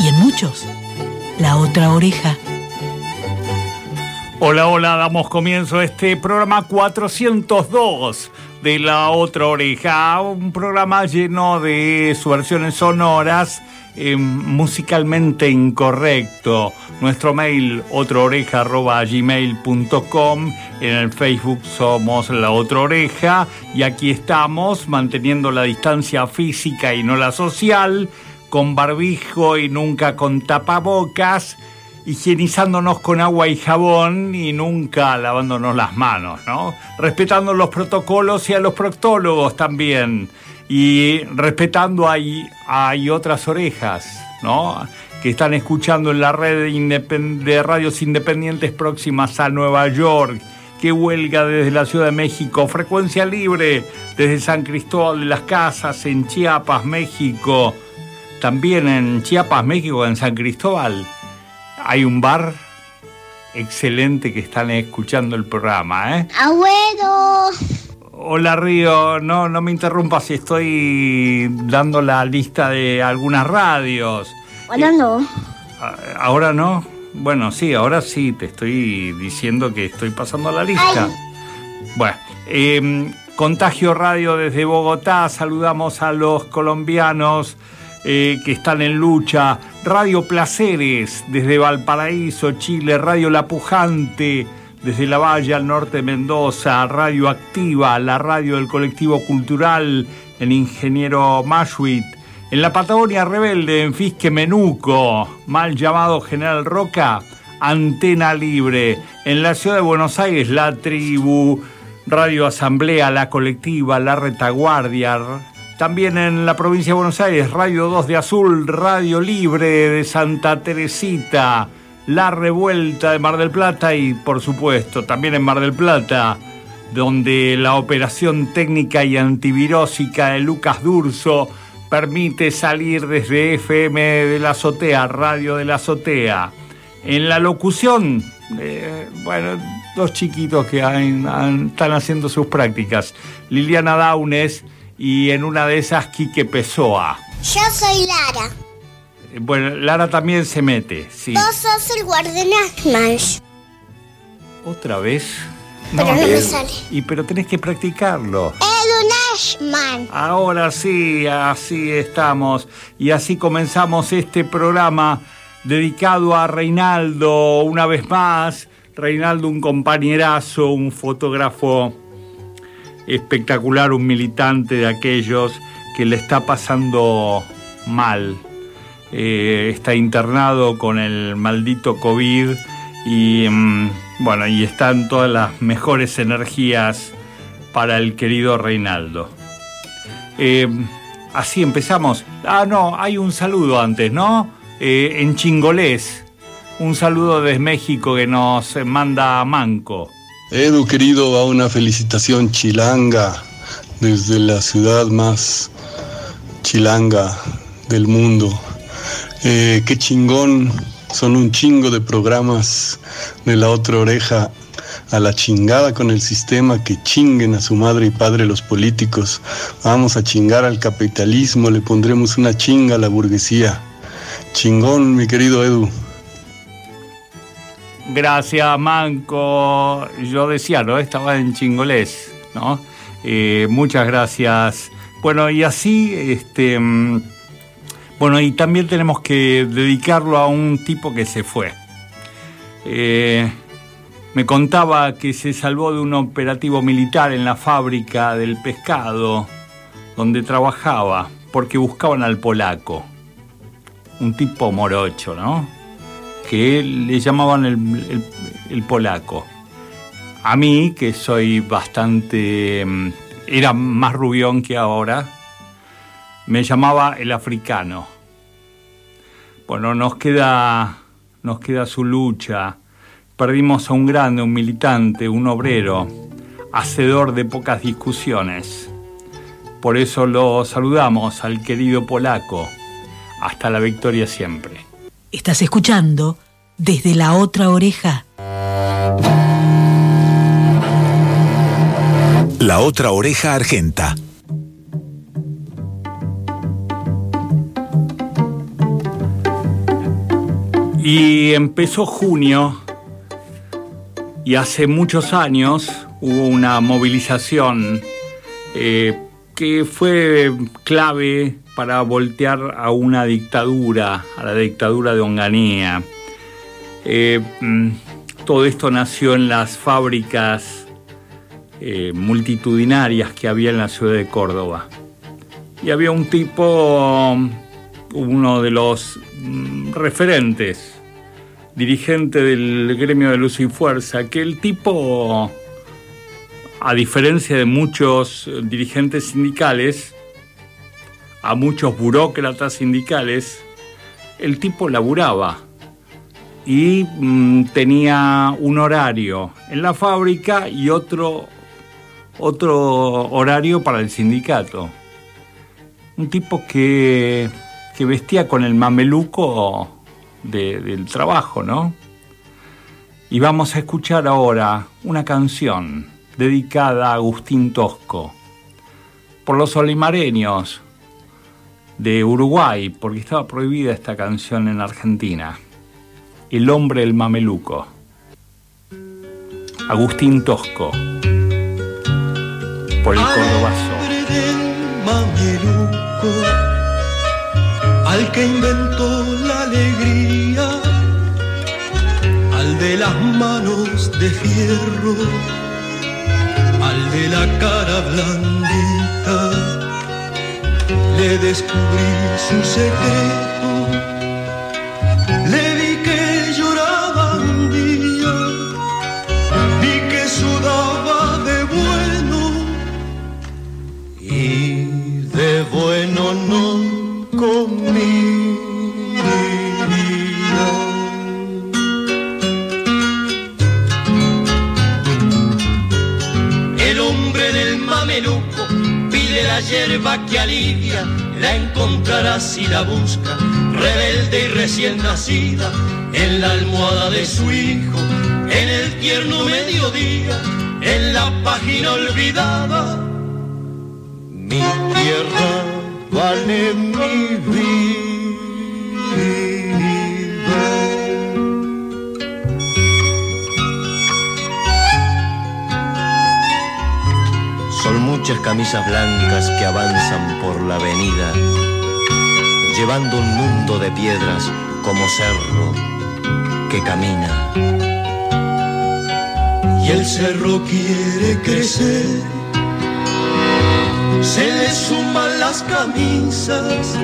y en muchos la otra oreja. Hola, hola, damos comienzo a este programa 402 de La Otra Oreja, un programa lleno de subversiones sonoras, eh, musicalmente incorrecto. Nuestro mail, otraoreja.gmail.com, en el Facebook somos La Otra Oreja, y aquí estamos manteniendo la distancia física y no la social, con barbijo y nunca con tapabocas, higienizándonos con agua y jabón y nunca lavándonos las manos, ¿no? Respetando los protocolos y a los proctólogos también. Y respetando hay, hay otras orejas, ¿no? Que están escuchando en la red de radios independientes próximas a Nueva York, que huelga desde la Ciudad de México, frecuencia libre desde San Cristóbal de las Casas, en Chiapas, México, también en Chiapas, México, en San Cristóbal hay un bar excelente que están escuchando el programa, ¿eh? ¡Abuelo! Hola Río, no, no me interrumpas si estoy dando la lista de algunas radios. Ahora no. ¿Ahora no? Bueno, sí, ahora sí, te estoy diciendo que estoy pasando la lista. Bueno, em, Contagio Radio desde Bogotá, saludamos a los colombianos eh, que están en lucha. Radio Placeres desde Valparaíso, Chile. Radio La Pujante desde La Valle al norte Mendoza. Radio Activa, la radio del colectivo cultural en Ingeniero Mashwit. En la Patagonia Rebelde, en Fisque Menuco, mal llamado General Roca, Antena Libre. En la ciudad de Buenos Aires, La Tribu, Radio Asamblea, La Colectiva, La Retaguardia, también en la provincia de Buenos Aires, Radio 2 de Azul, Radio Libre de Santa Teresita, La Revuelta de Mar del Plata y, por supuesto, también en Mar del Plata, donde la operación técnica y antivirósica de Lucas Durso permite salir desde FM de la azotea, Radio de la azotea. En la locución, eh, bueno, dos chiquitos que están haciendo sus prácticas. Liliana Daunes y en una de esas Quique Pessoa. Yo soy Lara. Eh, bueno, Lara también se mete, sí. Vos sos el guardián Ashman. ¿Otra vez? Pero no, me sale. Y pero tenés que practicarlo. Edun Ashman. Ahora sí, así estamos. Y así comenzamos este programa dedicado a Reinaldo una vez más. Reinaldo, un compañerazo, un fotógrafo espectacular, un militante de aquellos que le está pasando mal. Eh, está internado con el maldito COVID y mm, bueno, y están todas las mejores energías para el querido Reinaldo. Eh, así empezamos. Ah, no, hay un saludo antes, ¿no? Eh, en chingolés. Un saludo desde México que nos manda Manco. Edu, querido, va una felicitación chilanga desde la ciudad más chilanga del mundo. Eh, qué chingón, son un chingo de programas de la otra oreja a la chingada con el sistema, que chinguen a su madre y padre los políticos. Vamos a chingar al capitalismo, le pondremos una chinga a la burguesía. Chingón, mi querido Edu. Gracias, Manco. Yo decía, ¿no? Estaba en chingolés, ¿no? Eh, muchas gracias. Bueno, y así, este. Mm, bueno, y también tenemos que dedicarlo a un tipo que se fue. Eh, me contaba que se salvó de un operativo militar en la fábrica del pescado donde trabajaba porque buscaban al polaco. Un tipo morocho, ¿no? Que le llamaban el, polaco. A mí, que soy bastante... Mm, era más rubión que ahora, me llamaba el africano. Bueno, nos queda, nos queda su lucha. Perdimos a un grande, un militante, un obrero, hacedor de pocas discusiones. Por eso lo saludamos al querido polaco. Hasta la victoria siempre. Estás escuchando desde la otra oreja. La otra oreja argenta. Y empezó junio y hace muchos años hubo una movilización eh, que fue clave para voltear a una dictadura, a la dictadura de Onganía. Eh, mm, todo esto nació en las fábricas eh, multitudinarias que había en la ciudad de Córdoba. Y había un tipo, uno de los mm, referentes, dirigente del gremio de Luz y Fuerza, que el tipo, a diferencia de muchos dirigentes sindicales, a muchos burócratas sindicales, el tipo laburaba y mm, tenía un horario en la fábrica y otro, otro horario para el sindicato. Un tipo que, que vestía con el mameluco del trabajo, ¿no? Y vamos a escuchar ahora una canción dedicada a Agustín Tosco, por los olimareños de Uruguay, porque estaba prohibida esta canción en Argentina. El hombre del mameluco. Agustín Tosco. Por el cordobazo. mameluco, al que inventó la alegría, al de las manos de fierro, al de la cara blandita, le descubrí su secreto, busca, rebelde y recién nacida, en la almohada de su hijo, en el tierno mediodía, en la página olvidada. Mi tierra vale mi vida. Son muchas camisas blancas que avanzan por la avenida, llevando un mundo de piedras como cerro que camina. Y el cerro quiere crecer, se le suman las camisas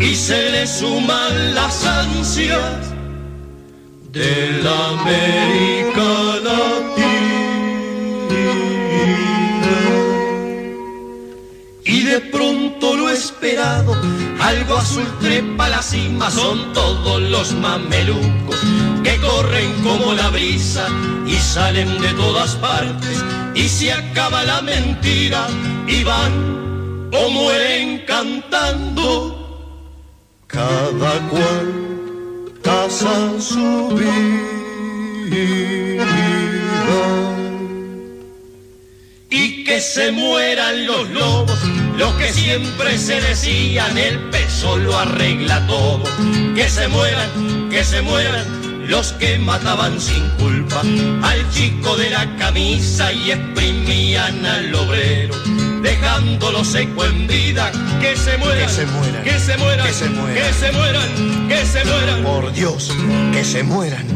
y se le suman las ansias de la América Latina. Algo azul trepa la cima, son todos los mamelucos que corren como la brisa y salen de todas partes. Y se acaba la mentira y van o mueren cantando, cada cual casa su vida. Y que se mueran los lobos, los que siempre se decían el peso lo arregla todo, que se mueran, que se mueran los que mataban sin culpa al chico de la camisa y exprimían al obrero, dejándolo seco en vida, que se mueran, Que se mueran. que se mueran, Que se mueran. que se mueran, que se mueran. Por Dios, que se mueran.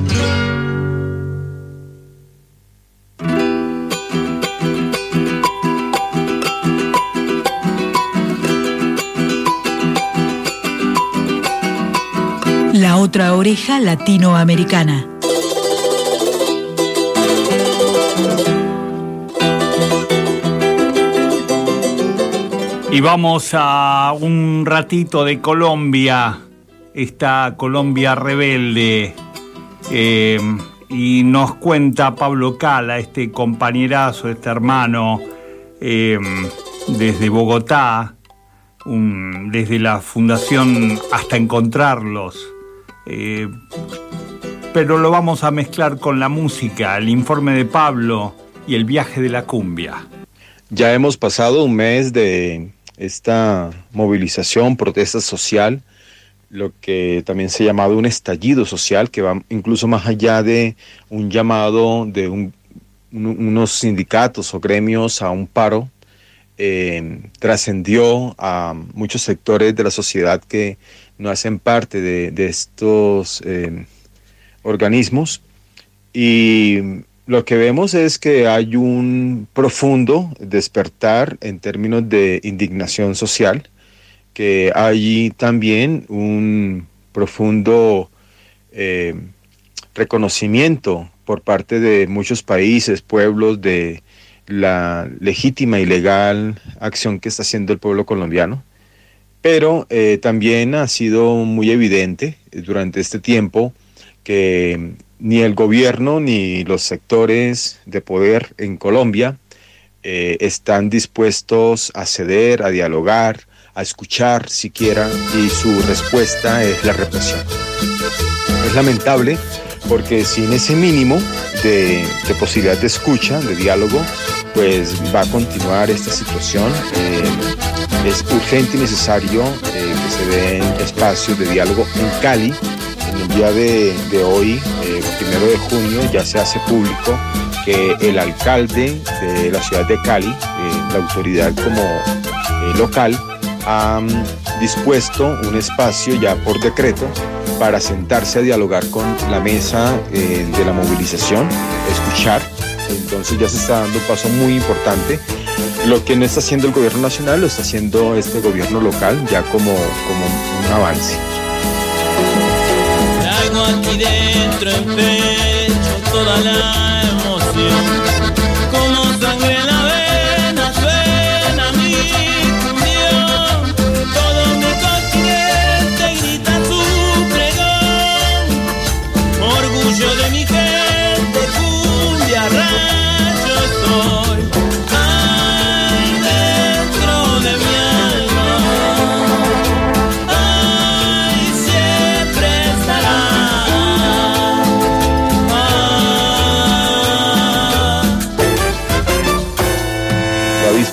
Otra oreja latinoamericana. Y vamos a un ratito de Colombia esta Colombia rebelde. Eh, y nos cuenta Pablo Cala, este compañerazo, este hermano, eh, desde Bogotá, desde la fundación hasta encontrarlos. Eh, pero lo vamos a mezclar con la música, el informe de Pablo y el viaje de la cumbia. Ya hemos pasado un mes de esta movilización, protesta social, lo que también se ha llamado un estallido social, que va incluso más allá de un llamado de unos sindicatos o gremios a un paro, eh, trascendió a muchos sectores de la sociedad que no hacen parte de, estos eh, organismos. Y lo que vemos es que hay un profundo despertar en términos de indignación social, que hay también un profundo eh, reconocimiento por parte de muchos países, pueblos, de la legítima y legal acción que está haciendo el pueblo colombiano. Pero eh, también ha sido muy evidente durante este tiempo que ni el gobierno ni los sectores de poder en Colombia eh, están dispuestos a ceder, a dialogar, a escuchar siquiera, y su respuesta es la represión. Es lamentable porque sin ese mínimo de, posibilidad de escucha, de diálogo, pues va a continuar esta situación. Eh, es urgente y necesario eh, que se den espacios de diálogo en Cali en el día de, hoy, eh, primero de junio, ya se hace público que el alcalde de la ciudad de Cali, la autoridad como local, ha mm, dispuesto un espacio ya por decreto para sentarse a dialogar con la mesa de la movilización, escuchar. Entonces ya se está dando un paso muy importante. Lo que no está haciendo el gobierno nacional lo está haciendo este gobierno local ya como, como un avance aquí dentro en pecho toda la emoción.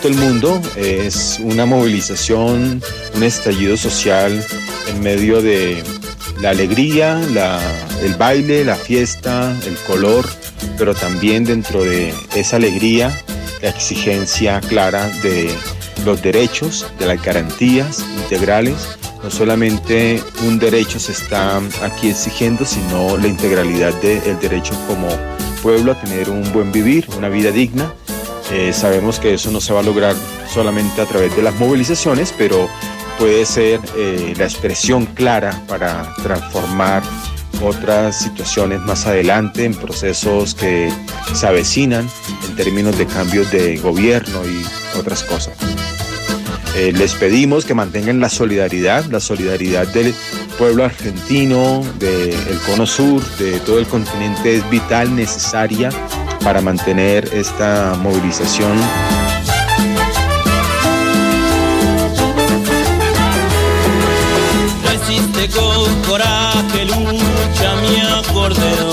El mundo. Es una movilización, un estallido social en medio de la alegría, el baile, la fiesta, el color, pero también dentro de esa alegría, la exigencia clara de los derechos, de las garantías integrales. No solamente un derecho se está aquí exigiendo, sino la integralidad del derecho como pueblo a tener un buen vivir, una vida digna eh, sabemos que eso no se va a lograr solamente a través de las movilizaciones, pero puede ser eh, la expresión clara para transformar otras situaciones más adelante en procesos que se avecinan en términos de cambios de gobierno y otras cosas. Eh, les pedimos que mantengan la solidaridad, la solidaridad del pueblo argentino, del Cono Sur, de todo el continente es vital, necesaria para mantener esta movilización. Resiste con coraje, lucha mi acordeón.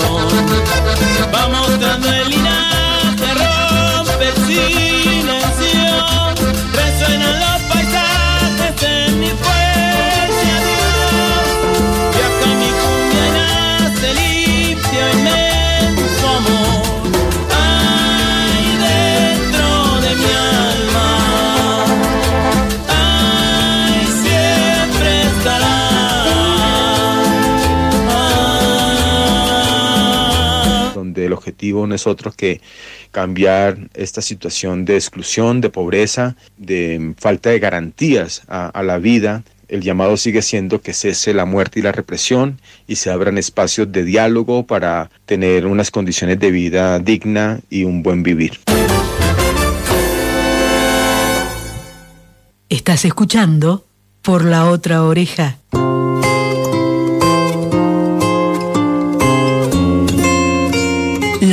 El objetivo no es otro que cambiar esta situación de exclusión, de pobreza, de falta de garantías a, la vida. El llamado sigue siendo que cese la muerte y la represión y se abran espacios de diálogo para tener unas condiciones de vida digna y un buen vivir. Estás escuchando por la otra oreja.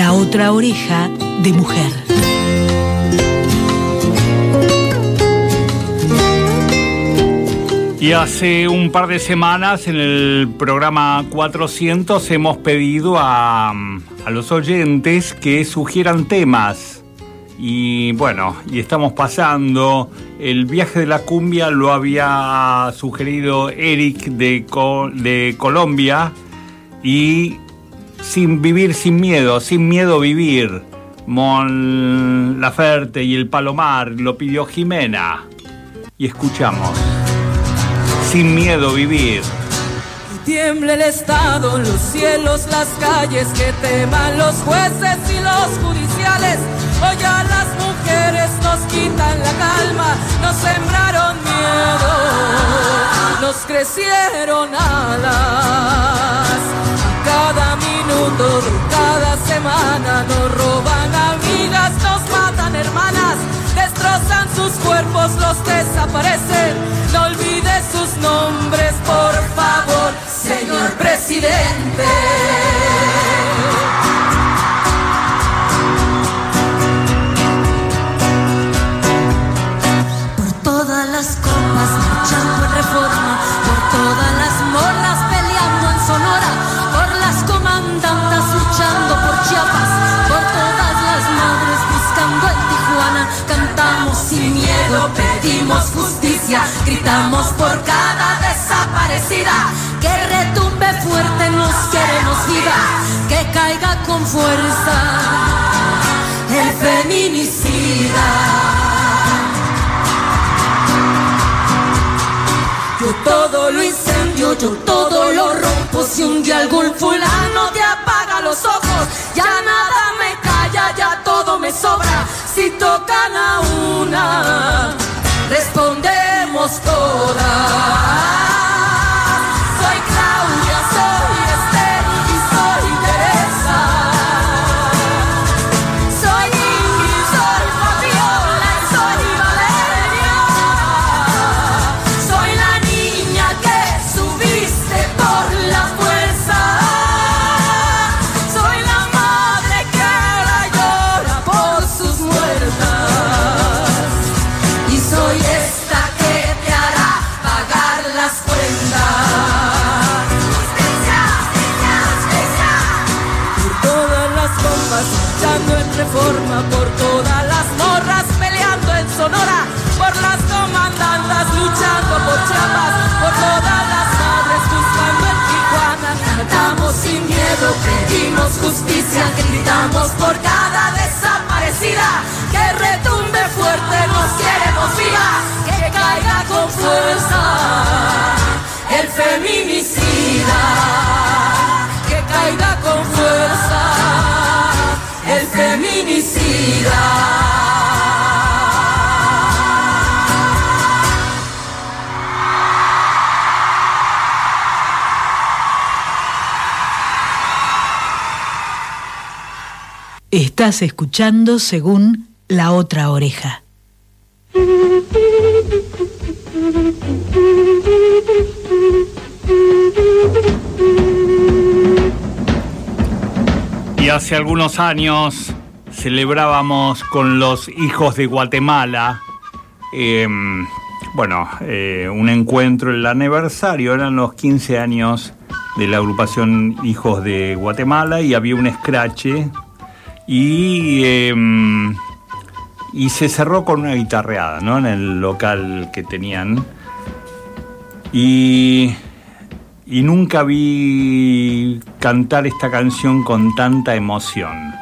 Otra oreja de mujer. Y hace un par de semanas en el programa 400 hemos pedido a, a los oyentes que sugieran temas. Y bueno, y estamos pasando. El viaje de la cumbia lo había sugerido Eric de, de Colombia. Y sin vivir sin miedo, sin miedo vivir. Mon Laferte y el Palomar lo pidió Jimena. Y escuchamos. Sin miedo vivir. Que tiemble el Estado, los cielos, las calles, que teman los jueces y los judiciales. Hoy a las mujeres nos quitan la calma, nos sembraron miedo, nos crecieron alas. De cada semana nos roban amigas, nos matan hermanas, destrozan sus cuerpos, los desaparecen. No olvide sus nombres, por favor, señor presidente. Por todas las copas marchando en reforma, por todas las pedimos justicia, gritamos por cada desaparecida, que retumbe fuerte, nos queremos viva, que caiga con fuerza el feminicida. Yo todo lo incendio, yo todo lo rompo. Si un día algún fulano te apaga los ojos, ya nada me calla, ya todo me sobra. Si tocan a una, respondemos todas. Pedimos justicia, gritamos por cada desaparecida, que retumbe fuerte, nos queremos vivas, que caiga con fuerza el feminicida, que caiga con fuerza el feminicida. Estás escuchando según la otra oreja. Y hace algunos años celebrábamos con los hijos de Guatemala, eh, bueno, eh, un encuentro, el aniversario, eran los 15 años de la agrupación Hijos de Guatemala y había un escrache y, eh, y se cerró con una guitarreada, ¿no? En el local que tenían. Y y nunca vi cantar esta canción con tanta emoción.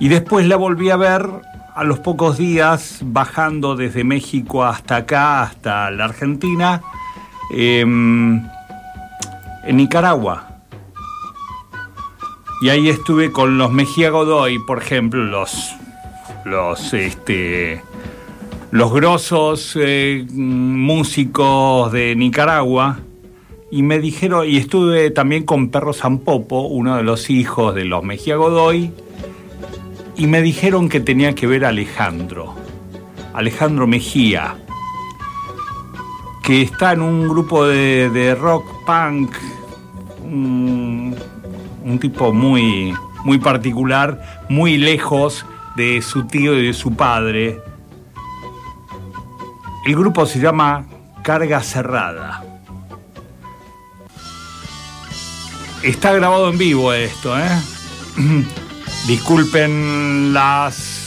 Y después la volví a ver a los pocos días, bajando desde México hasta acá, hasta la Argentina, eh, en Nicaragua. Y ahí estuve con los Mejía Godoy, por ejemplo, los, los, este, los grosos eh, músicos de Nicaragua. Y me dijeron, y estuve también con Perro Zampopo, uno de los hijos de los Mejía Godoy, y me dijeron que tenía que ver a Alejandro, Alejandro Mejía, que está en un grupo de, de rock punk, un, un tipo muy, muy particular, muy lejos de su tío y de su padre. El grupo se llama Carga Cerrada. Está grabado en vivo esto, ¿eh? Disculpen las,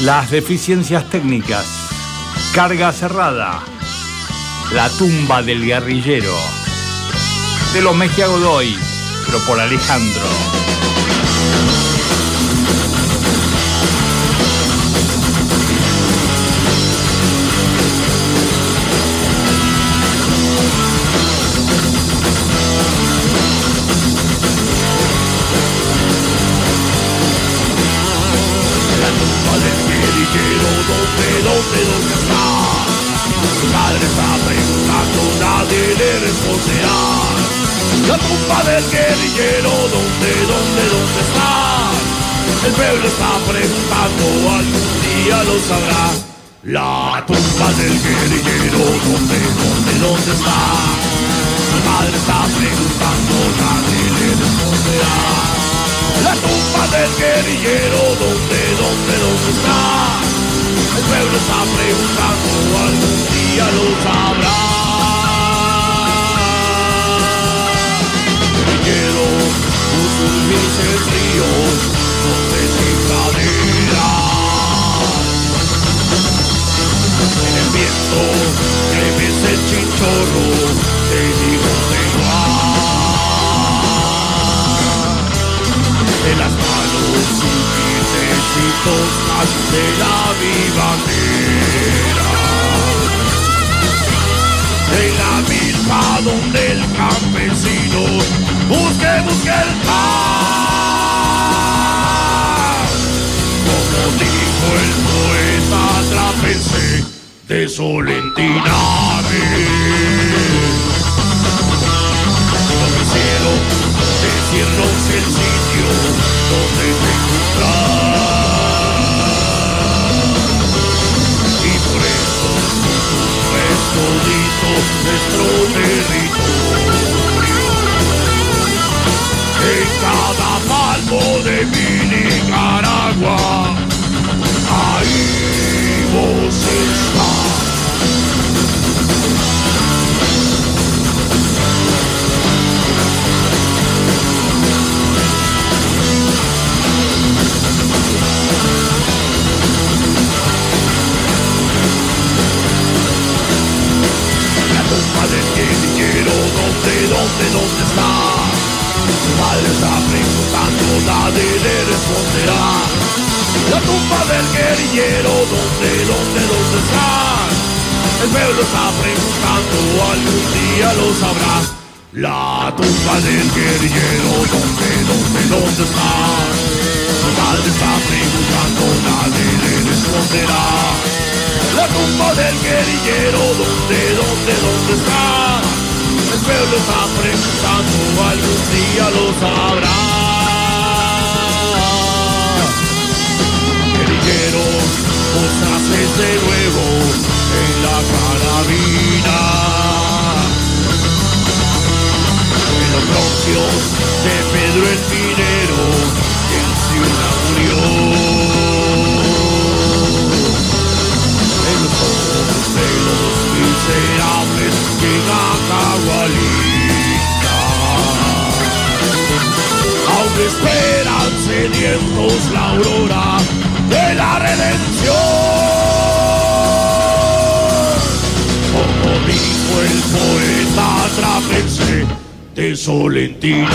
las deficiencias técnicas. Carga cerrada. La tumba del guerrillero. De los Mejía Godoy, pero por Alejandro. El pueblo está preguntando, algún día lo sabrá. La tumba del guerrillero, ¿dónde, dónde, dónde está? Su padre está preguntando, nadie le responderá. La tumba del guerrillero, ¿dónde, dónde, dónde está? El pueblo está preguntando, algún día lo sabrá. Puso mis el río, que ves el chinchorro, te digo que de las manos suficientitos de la vivandera. De la misma donde el campesino busque, busque el pan. Como dijo el poeta trapense de Solentiname. No quisieron decirnos el sitio donde te encontrar. Y por eso es todito nuestro territorio. En cada palmo de mi Nicaragua, ahí madre está preguntando, nadie le responderá. La tumba del guerrillero, ¿dónde, dónde, dónde está? El pueblo está preguntando, algún día lo sabrá. La tumba del guerrillero, ¿dónde, dónde, dónde está? Su madre está preguntando, nadie le responderá. La tumba del guerrillero, ¿dónde, dónde, dónde está? El pueblo está preguntando, algún día lo sabrá. Guerrilleros, vos haces de nuevo en la carabina. En los bronquios de Pedro el Minero, que en Ciudad murió en los ojos de los miserables que Cacahualita. Aún esperan sedientos la aurora de la redención. Como dijo el poeta trapense de Solentiname.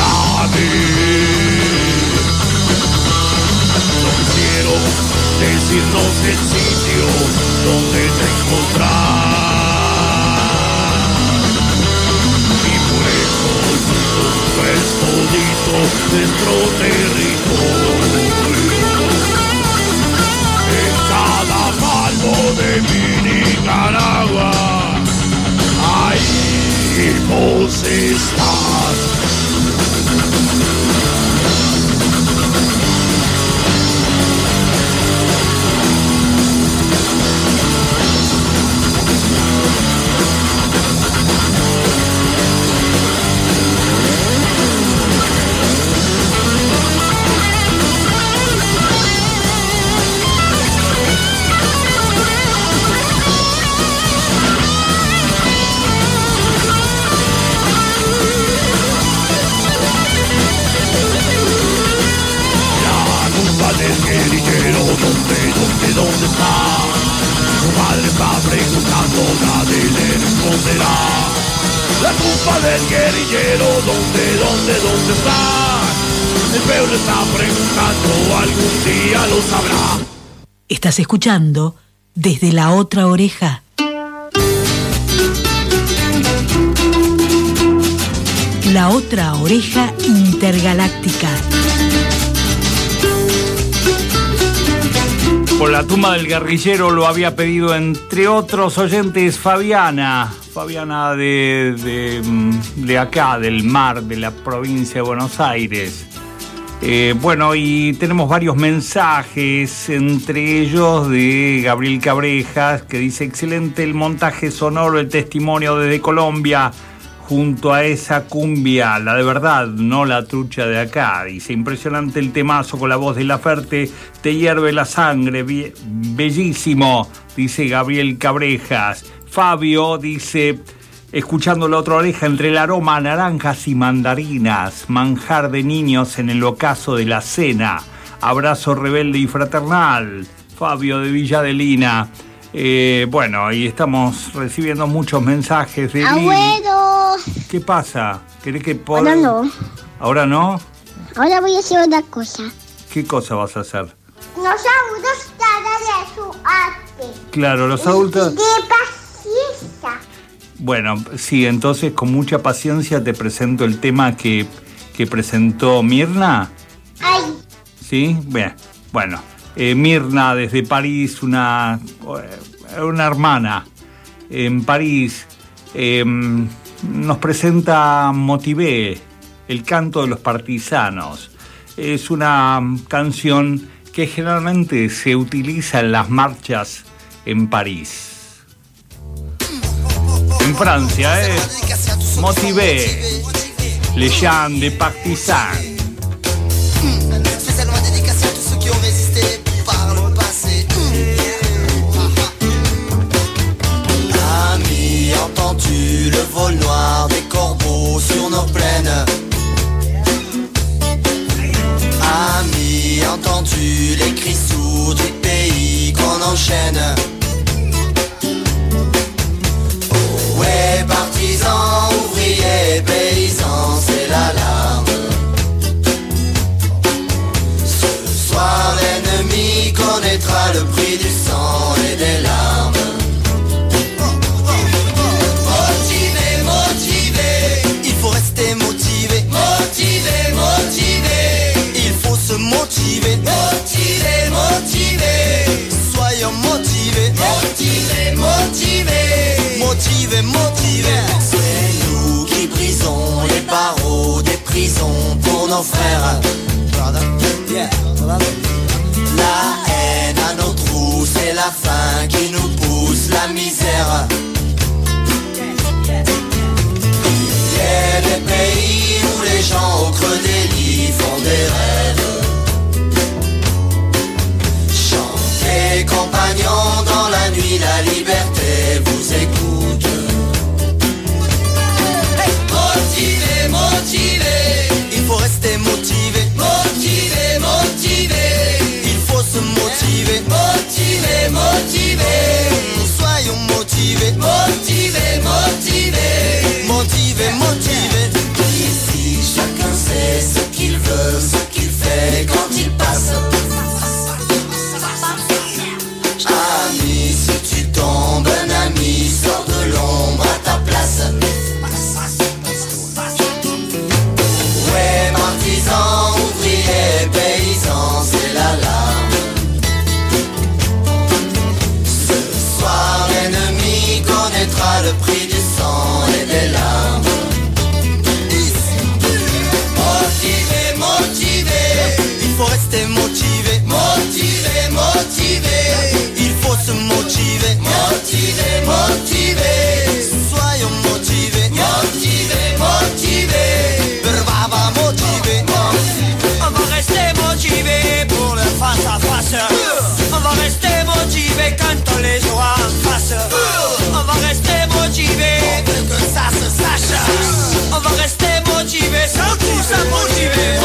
No quisieron decirnos el sitio donde te encontrar. Y por eso es todito nuestro territorio. De mi Nicaragua, ahí vos estás. Dónde está. Su padre está preguntando, nadie le responderá. La culpa del guerrillero, ¿dónde, dónde, dónde está? El le está preguntando, algún día lo sabrá. Estás escuchando desde la otra oreja. La otra oreja intergaláctica. Por la tumba del guerrillero lo había pedido, entre otros oyentes, Fabiana. Fabiana de, de, mm, acá, del mar, de la provincia de Buenos Aires. Eh, bueno, y tenemos varios mensajes, entre ellos de Gabriel Cabrejas, que dice, excelente el montaje sonoro, el testimonio desde Colombia, junto a esa cumbia, la de verdad, no la trucha de acá. Dice, impresionante el temazo con la voz de la Ferte, te hierve la sangre, Be- bellísimo, dice Gabriel Cabrejas. Fabio dice, escuchando la otra oreja entre el aroma naranjas y mandarinas, manjar de niños en el ocaso de la cena, abrazo rebelde y fraternal, Fabio de Villadelina. Eh, bueno, y estamos recibiendo muchos mensajes de. Abuelo. ¿Qué pasa? ¿Querés que pod- Ahora no. ¿Ahora no? Ahora voy a hacer otra cosa. ¿Qué cosa vas a hacer? Los adultos de su arte. Claro, los adultos... De paciencia. Bueno, sí, entonces con mucha paciencia te presento el tema que, que presentó Mirna. Ay, ¿Sí? Bien, bueno. Eh, Mirna desde París, una, eh, una hermana en París, eh, nos presenta Motivé, el canto de los partisanos. Es una canción que generalmente se utiliza en las marchas en París. En Francia, ¿eh? Motivé, les chants des partisans. Entends-tu le vol noir des corbeaux sur nos plaines? Ami, entends-tu les cris sourds du pays qu'on enchaîne? Ouais, partisans, ouvriers, paysans, c'est l'alarme. Ce soir, l'ennemi connaîtra le prix du sang et des larmes. Motivé, motivé, motivé, motivé. C'est nous qui brisons les barreaux des prisons pour nos frères. La haine à nos trous, c'est la faim qui nous pousse la misère. Il y a des pays où les gens au creux des lits font des rêves. Compagnons, dans la nuit, la liberté vous écoute. Motivé, motivé, il faut rester motivé. Motivé, motivé, il faut se motiver. Motivé, motivé, soyons motivés. Motivé, motivé, motivé, motivé. Ici, chacun sait ce qu'il veut, ce qu'il fait quand il passe. sabor de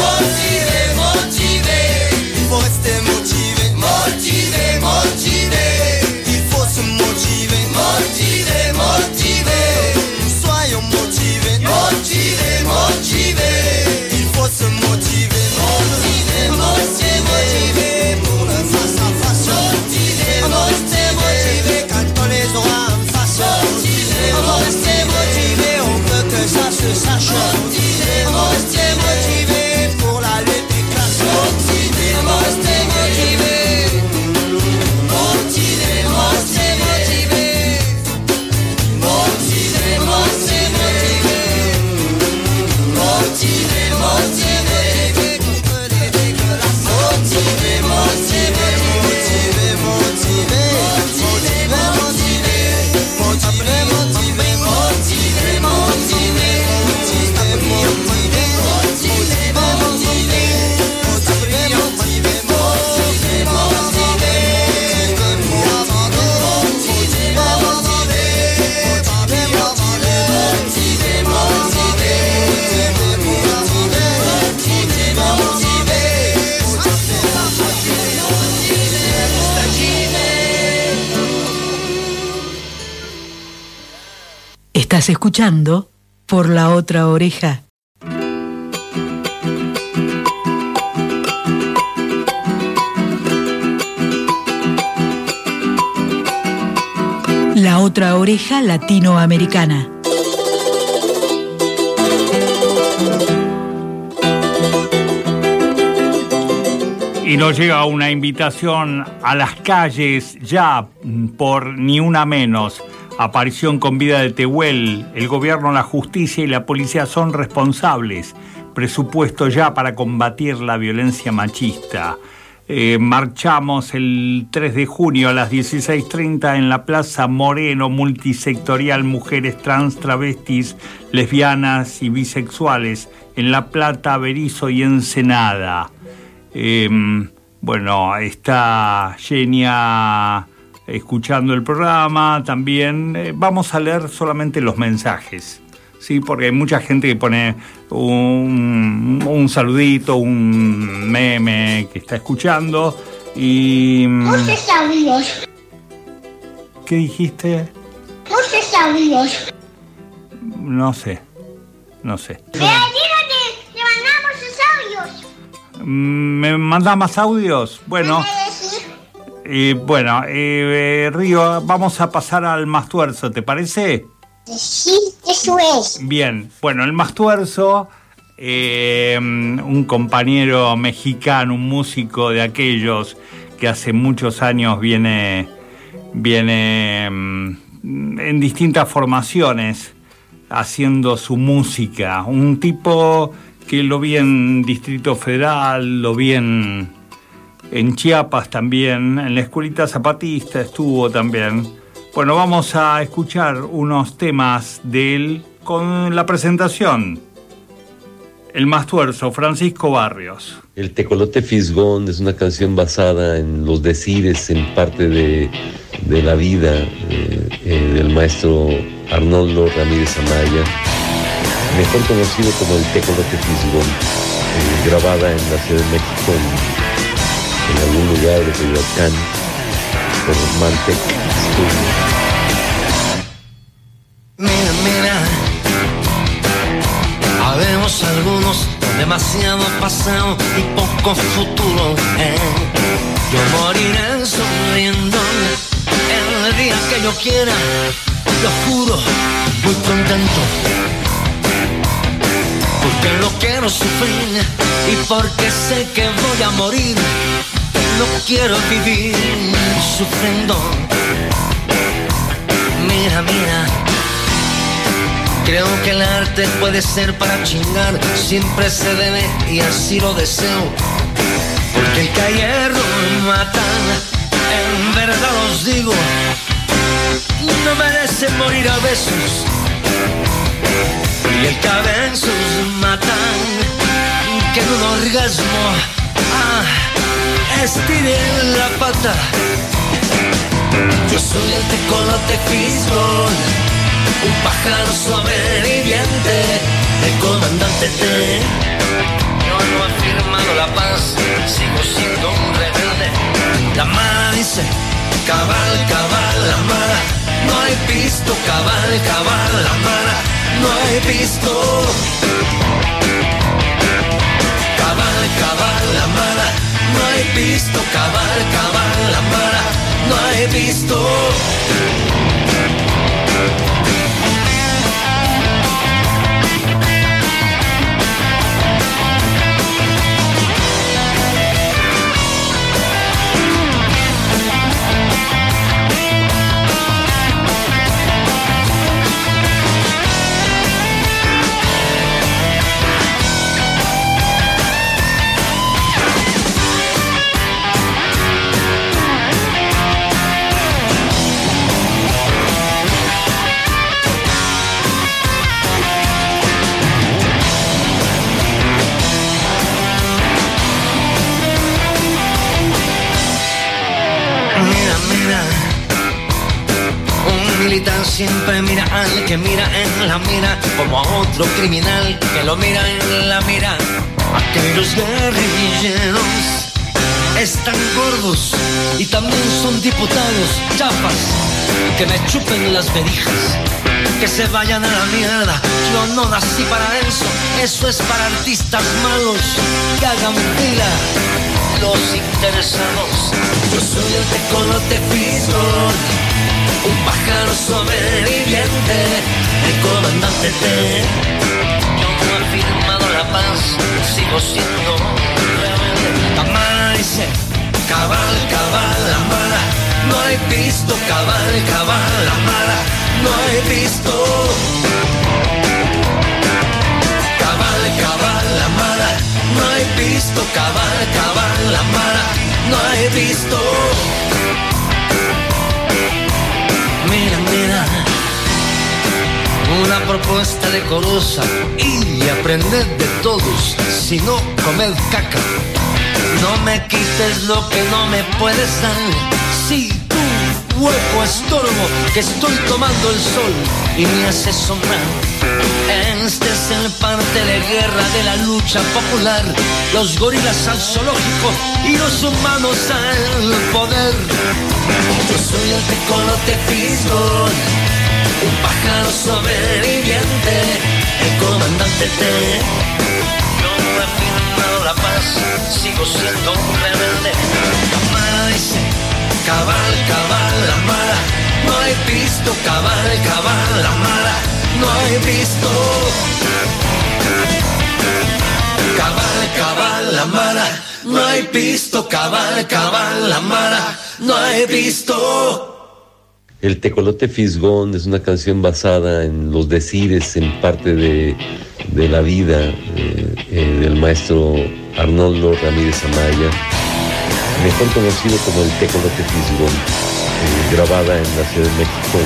Estás escuchando por la otra oreja. La otra oreja latinoamericana. Y nos llega una invitación a las calles ya mm, por ni una menos. Aparición con vida de Tehuel. El gobierno, la justicia y la policía son responsables. Presupuesto ya para combatir la violencia machista. Eh, marchamos el 3 de junio a las 16.30 en la Plaza Moreno Multisectorial Mujeres Trans, Travestis, Lesbianas y Bisexuales en La Plata, Berizo y Ensenada. Eh, bueno, está Genia escuchando el programa también. Eh, vamos a leer solamente los mensajes. Sí, porque hay mucha gente que pone un, un saludito, un meme que está escuchando y... Muchos audios. ¿Qué dijiste? Muchos. No sé, no sé. Mandamos los audios. Mm, ¿Me manda más audios? Bueno, eh, bueno, eh, Río, vamos a pasar al más tuerzo, ¿te parece? Sí, eso es. Bien, bueno, el Mastuerzo, eh, un compañero mexicano, un músico de aquellos que hace muchos años viene, viene mm, en distintas formaciones haciendo su música. Un tipo que lo vi en Distrito Federal, lo vi en, en Chiapas también, en la escuelita zapatista estuvo también. Bueno, vamos a escuchar unos temas de él con la presentación. El más tuerzo, Francisco Barrios. El Tecolote Fisgón es una canción basada en los decires, en parte de, de la vida eh, eh, del maestro Arnoldo Ramírez Amaya, mejor conocido como el Tecolote Fisgón, eh, grabada en la Ciudad de México, en algún lugar de Coyoacán, por Mantec Studio. Mira, mira, habemos algunos con demasiado pasado y poco futuro. eh. Yo moriré sonriendo el día que yo quiera, lo juro, muy contento. Porque no quiero sufrir y porque sé que voy a morir. No quiero vivir sufriendo. Mira, mira. Creo que el arte puede ser para chingar, siempre se debe y así lo deseo. Porque el que a hierro matan, en verdad os digo, no merece morir a besos. Y el que a matan, que un orgasmo, ah, estire la pata. Yo soy el tecolote fisgón un pájaro sobreviviente, el comandante T. Yo no he firmado la paz, sigo siendo un rebelde. La mala dice, cabal, cabal, la mala. No he visto cabal, cabal, la mala. No he visto. Cabal, cabal, la mala. No he visto cabal, cabal, la mala. No he visto. Siempre mira al que mira en la mira, como a otro criminal que lo mira en la mira. Aquellos guerrilleros están gordos y también son diputados chapas que me chupen las verijas. que se vayan a la mierda. Yo no nací para eso, eso es para artistas malos que hagan fila. Los interesados, yo soy el tecolote fisgón, un pájaro sobreviviente, el comandante T. Yo no he firmado la paz, sigo siendo rebelde. Tamara dice, cabal, cabal, la mala, no he visto cabal, cabal, la mala, no he visto. Cabal, cabal, la mala, no he visto cabal, cabal, la mala, no he visto. Una propuesta decorosa y aprended de todos, si no comed caca. No me quites lo que no me puedes dar. Si tú, hueco estorbo, que estoy tomando el sol y me hace sombra. Este es el parte de guerra de la lucha popular. Los gorilas al zoológico y los humanos al poder. Yo soy el tecolote fisgón, un pájaro sobreviviente, el comandante T. Yo firmado la paz, sigo siendo un rebelde. Dice, cabal, cabal, la mala. No he visto cabal, cabal, la mala. No he visto. Cabal, cabal, la mala. No he visto cabal, cabal, la mala. No he visto. El Tecolote Fisgón es una canción basada en los decires, en parte de, de la vida eh, eh, del maestro Arnoldo Ramírez Amaya, mejor conocido como el Tecolote Fisgón, eh, grabada en la Ciudad de México,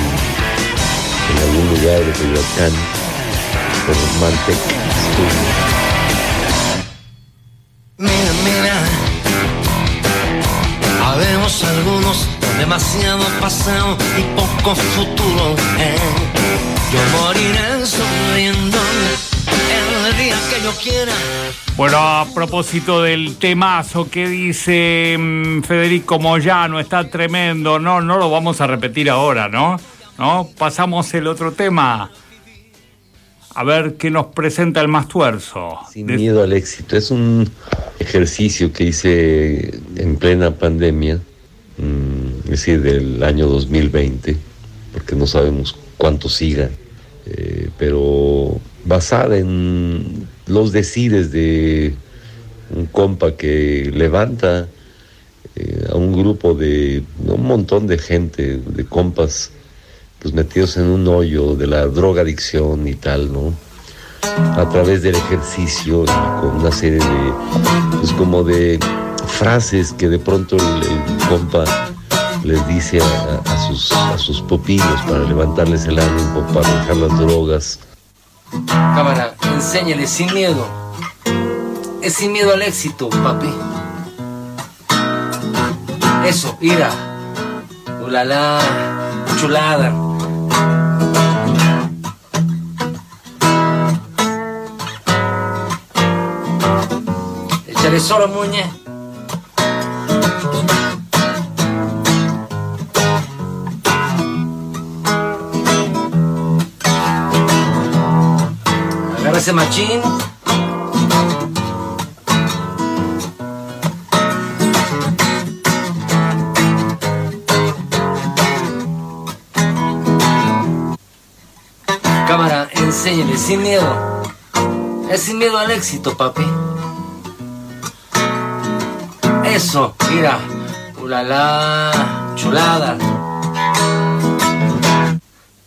en, algún lugar de Coyoacán, por Mantec Studio. Demasiado pasado y poco futuro. eh. Yo moriré sonriendo el día que yo quiera. Bueno, a propósito del temazo que dice mm, Federico Moyano, está tremendo, no, no lo vamos a repetir ahora, ¿no? ¿No? Pasamos el otro tema. A ver qué nos presenta el más tuerzo. Sin miedo al éxito. Es un ejercicio que hice en plena pandemia, mm, decir, del año 2020, porque no sabemos cuánto siga, eh, pero basada en los decires de un compa que levanta eh, a un grupo de un montón de gente, de compas, pues metidos en un hoyo de la drogadicción y tal, ¿no? A través del ejercicio y con una serie de, pues como de frases que de pronto el compa les dice a, sus, a sus pupilos para levantarles el ánimo, para dejar las drogas. Cámara, enséñale sin miedo. Es sin miedo al éxito, papi. Eso, ira. Ulala, chulada. Échale solo, muñe. Ese machín. Cámara, enséñale sin miedo. Es sin miedo al éxito, papi. Eso, mira. Ulala, chulada.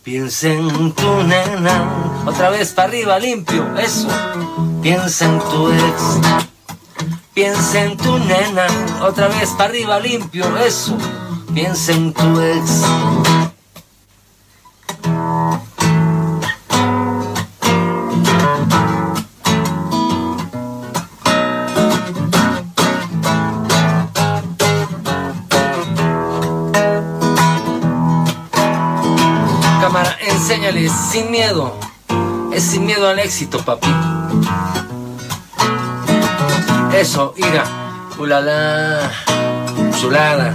Piensa en tu nena, otra vez para arriba, limpio, eso. Piensa en tu ex. Piensa en tu nena, otra vez para arriba, limpio, eso. Piensa en tu ex. señales sin miedo. Es sin miedo al éxito, papi. Eso, ira. Ulala. Chulada.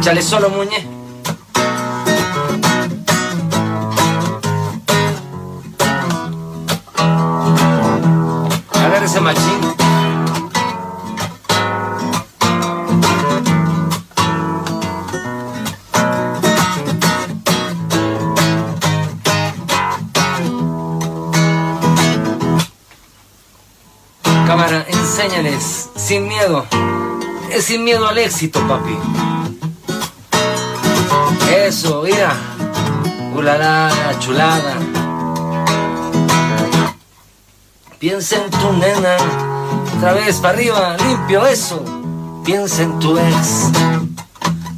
Chale solo, muñe. Es sin miedo al éxito, papi. Eso, mira. Ulala, chulada. Piensa en tu nena. Otra vez para arriba, limpio eso. Piensa en tu ex.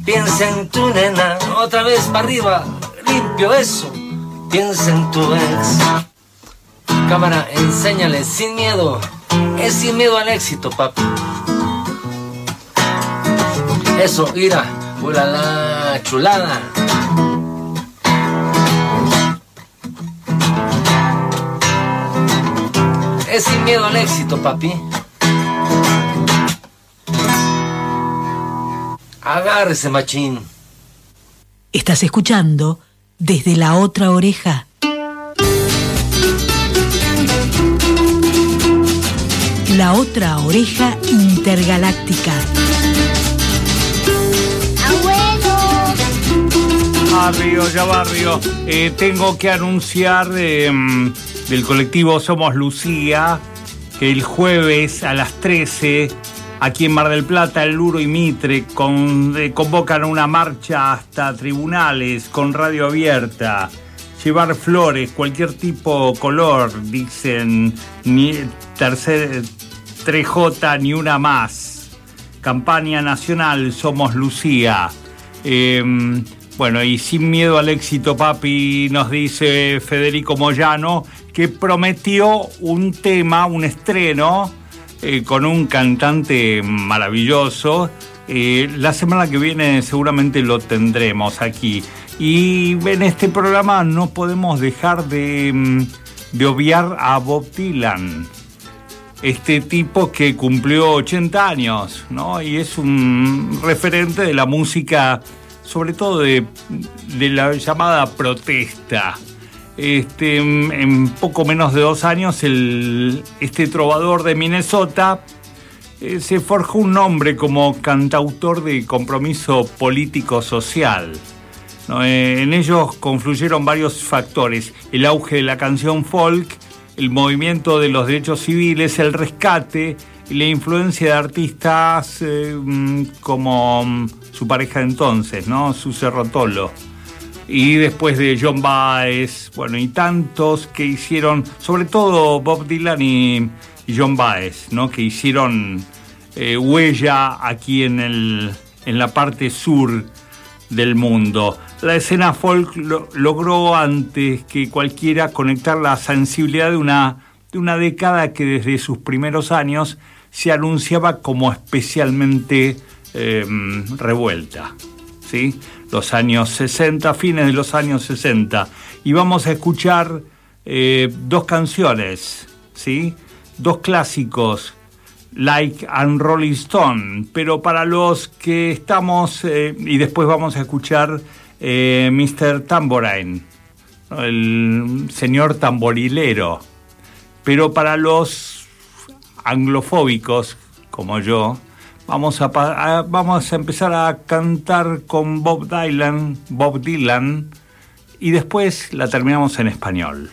Piensa en tu nena. Otra vez para arriba, limpio eso. Piensa en tu ex. Cámara, enséñale sin miedo. Es sin miedo al éxito, papi. Eso, mira. Ulala, chulada. Es sin miedo al éxito, papi. Agárrese, machín. Estás escuchando desde la otra oreja. La otra oreja intergaláctica. Barrio, ya barrio. Eh, tengo que anunciar eh, del colectivo Somos Lucía que el jueves a las 13, aquí en Mar del Plata, el Luro y Mitre con- eh, convocan una marcha hasta tribunales con radio abierta. Llevar flores, cualquier tipo color, dicen, ni tercer 3J ni una más. Campaña nacional Somos Lucía. Eh, bueno, y sin miedo al éxito, papi, nos dice Federico Moyano, que prometió un tema, un estreno, eh, con un cantante maravilloso. Eh, la semana que viene seguramente lo tendremos aquí. Y en este programa no podemos dejar de, mm, de obviar a Bob Dylan este tipo que cumplió 80 años, ¿no? Y es un referente de la música, sobre todo de, de la llamada protesta. Este, en poco menos de dos años, este trovador de Minnesota eh, se forjó un nombre como cantautor de compromiso político-social. Eh, en ellos confluyeron varios factores, el auge de la canción folk, el movimiento de los derechos civiles, el rescate y la influencia de artistas eh, mm, como mm, su pareja entonces, ¿no? Suce Rotolo. Y después de John Baez, bueno, y tantos que hicieron, sobre todo Bob Dylan y, y John Baez, ¿no? Que hicieron eh, huella aquí en, el, en la parte sur del mundo. La escena folk lo- logró antes que cualquiera conectar la sensibilidad de una, de una década que desde sus primeros años se anunciaba como especialmente eh, revuelta. ¿sí? Los años 60, fines de los años 60. Y vamos a escuchar eh, dos canciones, ¿sí? dos clásicos Like and Rolling Stone, pero para los que estamos, eh, y después vamos a escuchar eh, Mr. Tambourine, ¿no? el señor tamborilero, pero para los anglofóbicos como yo, vamos a, vamos a empezar a cantar con Bob Dylan, Bob Dylan, y después la terminamos en español.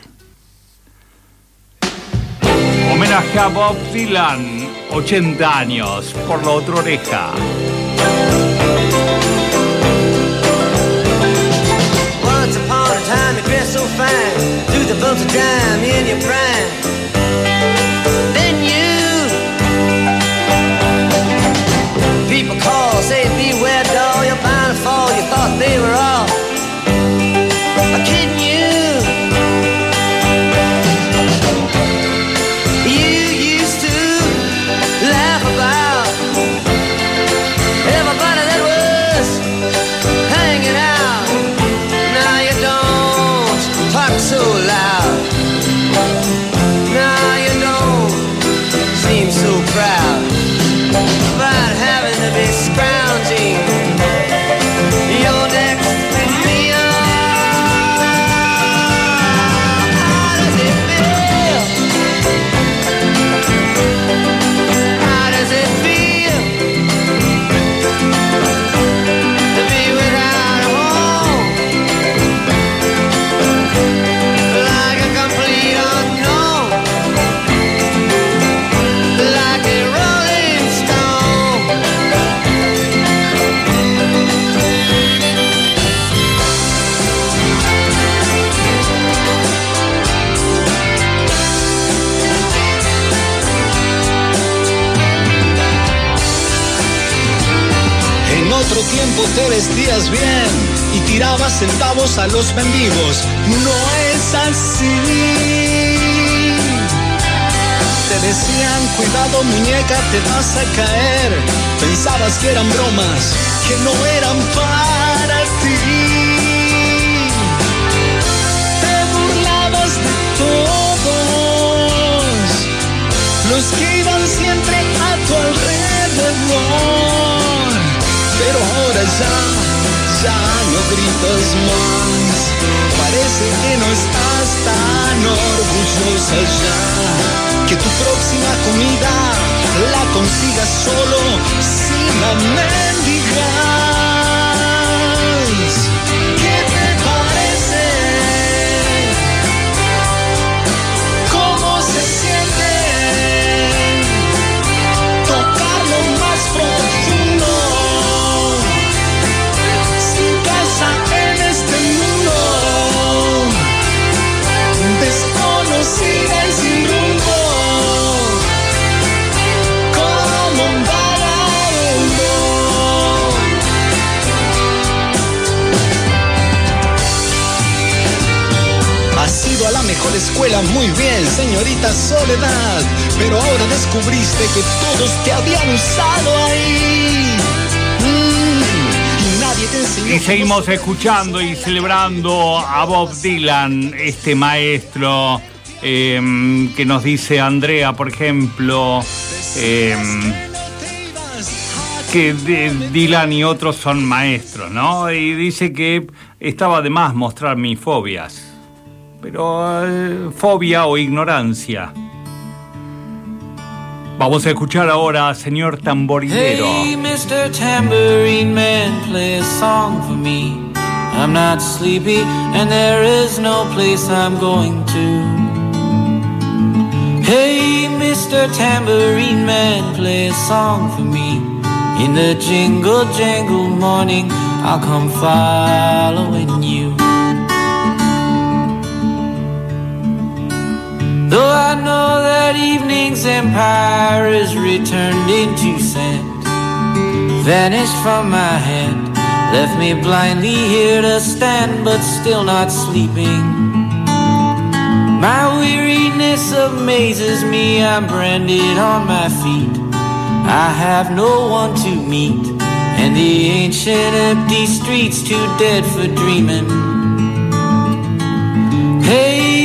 Homenaje a Bob Dylan, 80 años, por la otra oreja. Vestías bien y tirabas centavos a los mendigos. No es así. Te decían, cuidado muñeca, te vas a caer. Pensabas que eran bromas, que no eran para ti. Te burlabas de todos los que iban siempre a tu alrededor. Ahora ya, ya no gritas más. Parece que no estás tan orgullosa ya. Que tu próxima comida la consigas solo si la mendigas. La escuela, muy bien, señorita Soledad. Pero ahora descubriste que todos te habían usado ahí. Mm, y nadie te enseñó. Y seguimos escuchando y celebrando a Bob Dylan, este maestro eh, que nos dice Andrea, por ejemplo, eh, que Dylan y otros son maestros, ¿no? Y dice que estaba de más mostrar mis fobias, pero eh, fobia o ignorancia. Vamos a escuchar ahora, señor tamborilero. Hey, Mr. Tambourine Man, play a song for me. I'm not sleepy, and there is no place I'm going to. Hey, Mr. Tambourine Man, play a song for me. In the jingle jangle morning, I'll come following you. Though I know that evening's empire is returned into sand, vanished from my hand, left me blindly here to stand, but still not sleeping. My weariness amazes me, I'm branded on my feet. I have no one to meet, and the ancient empty streets too dead for dreaming. Hey,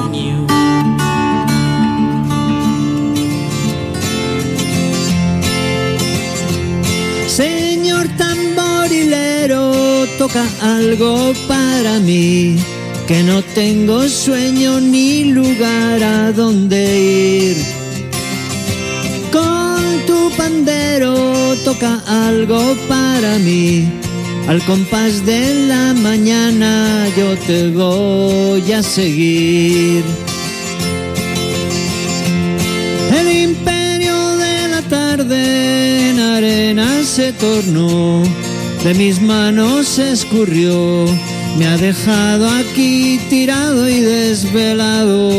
toca algo para mí, que no tengo sueño ni lugar a donde ir. Con tu pandero, toca algo para mí, al compás de la mañana yo te voy a seguir. El imperio de la tarde en arena se tornó, de mis manos se escurrió, me ha dejado aquí tirado y desvelado.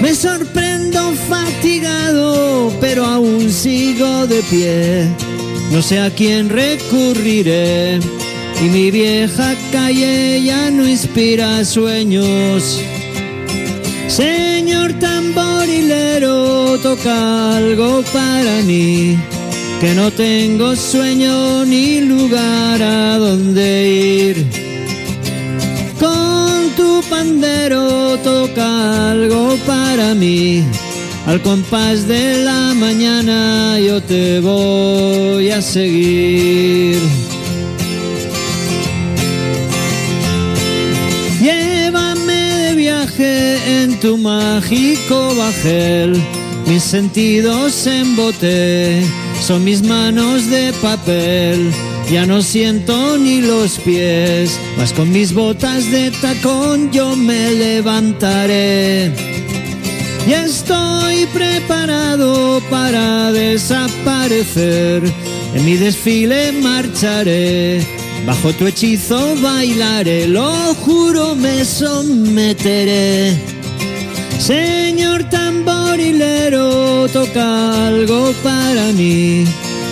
Me sorprendo fatigado, pero aún sigo de pie. No sé a quién recurriré. Y mi vieja calle ya no inspira sueños. Señor tamborilero, toca algo para mí, que no tengo sueño ni lugar a donde ir. Con tu pandero toca algo para mí, al compás de la mañana yo te voy a seguir. Llévame de viaje en tu mágico bajel. Mis sentidos emboté, son mis manos de papel. Ya no siento ni los pies, mas con mis botas de tacón yo me levantaré. y estoy preparado para desaparecer. En mi desfile marcharé, bajo tu hechizo bailaré, lo juro me someteré. Señor tamborilero, toca algo para mí,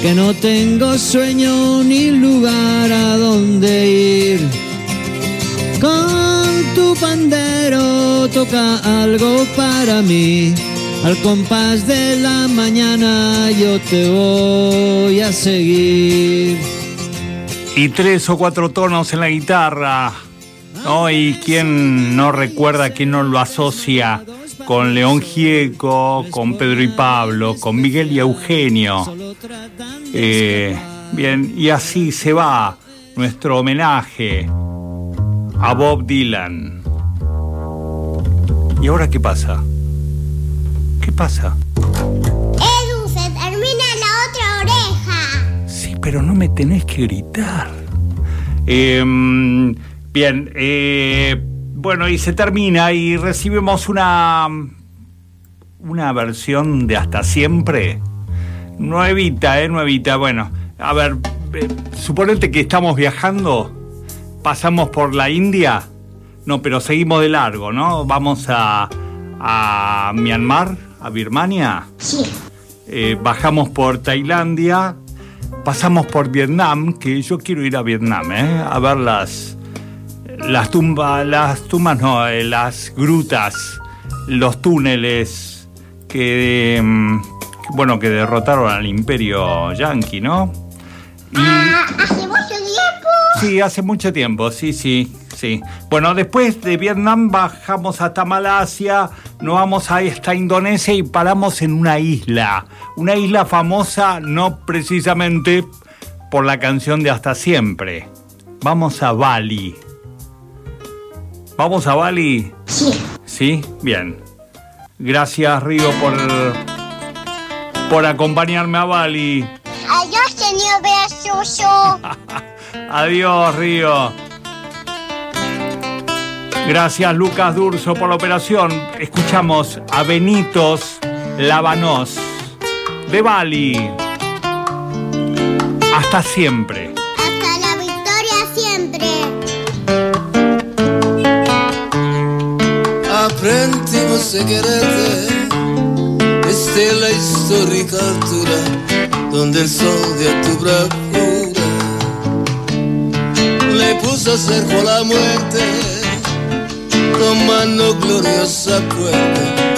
que no tengo sueño ni lugar a donde ir. Con tu pandero toca algo para mí. Al compás de la mañana yo te voy a seguir. Y tres o cuatro tonos en la guitarra. ¿no? Y quién no recuerda, quién no lo asocia con León Gieco, con Pedro y Pablo, con Miguel y Eugenio. Eh, bien, y así se va nuestro homenaje a Bob Dylan. ¿Y ahora qué pasa? ¿Qué pasa? Edu, se termina la otra oreja. Sí, pero no me tenés que gritar. Em, bien, eh, bueno, y se termina y recibimos una una versión de hasta siempre. Nuevita, eh, nuevita. Bueno, a ver, eh, suponete que estamos viajando, pasamos por la India. No, pero seguimos de largo, ¿no? Vamos a, a Myanmar, a Birmania. Sí. Eh, bajamos por Tailandia, pasamos por Vietnam, que yo quiero ir a Vietnam, ¿eh? A ver las, las tumbas, las tumbas no, eh, las grutas, los túneles que, mm, bueno, que derrotaron al imperio yanqui, ¿no? Ah, hace mucho tiempo. Sí, hace mucho tiempo, sí, sí, sí. Bueno, después de Vietnam bajamos hasta Malasia, nos vamos a esta Indonesia y paramos en una isla. Una isla famosa no precisamente por la canción de Hasta Siempre. Vamos a Bali. ¿Vamos a Bali? Sí. Sí, bien. Gracias Río por, por acompañarme a Bali. Adiós, señor Beasuso. Adiós, Río. Gracias, Lucas Durso, por la operación. Escuchamos a Benitos Labanos de Bali. Hasta siempre. Aprendimos a quererte. Desde la histórica altura donde el sol de tu bravura le puso cerco la muerte. Tomando gloriosa puerta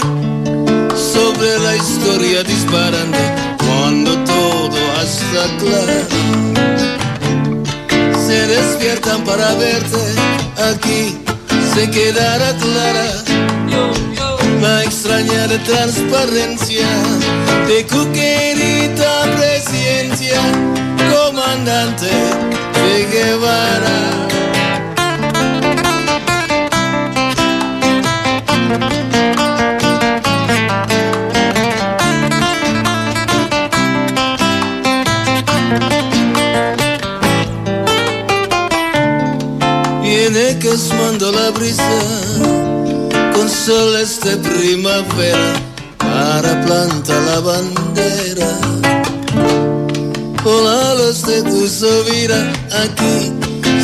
sobre la historia disparando cuando todo hasta claro se despiertan para verte. Aquí se quedará clara extraña de transparencia de tu querida presencia, comandante de Guevara. Viene casmando la brisa soles de primavera para plantar la bandera. Con la luz de tu subida aquí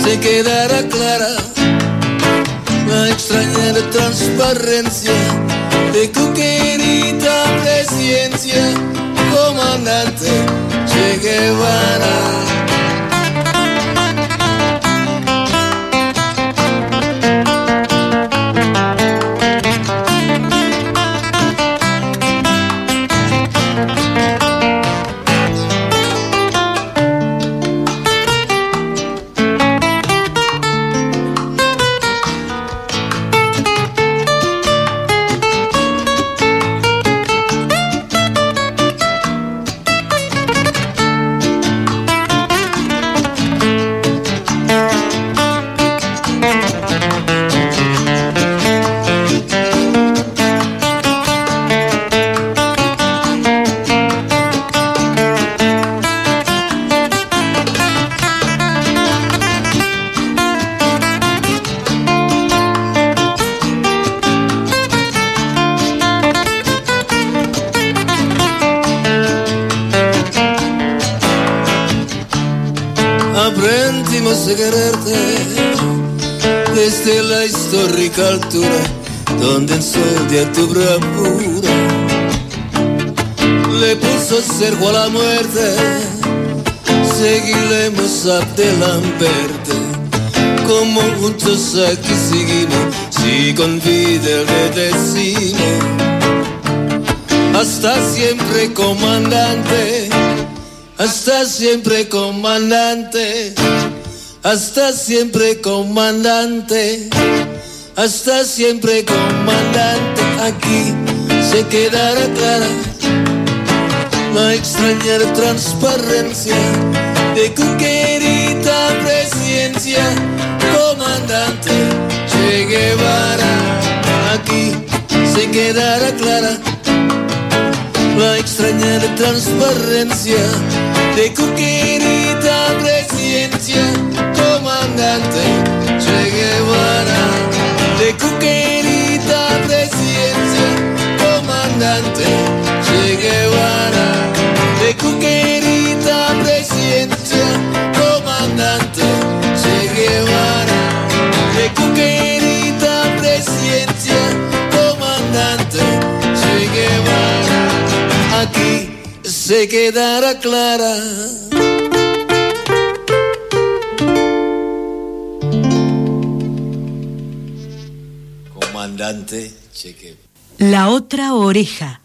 se quedará clara la extraña de transparencia de tu querida presencia, comandante Che Guevara. Desde la histórica altura donde el sol de tu bravura le puso cerco a la muerte. Seguiremos adelante como muchos aquí seguimos, si con vida el decimos. Hasta siempre comandante, hasta siempre comandante, hasta siempre comandante, hasta siempre comandante. Aquí se quedará clara la extraña transparencia de tu querida presencia, comandante Che Guevara. Aquí se quedará clara la extraña transparencia de tu querida comandante. Aquí se quedará clara. Comandante. La otra oreja.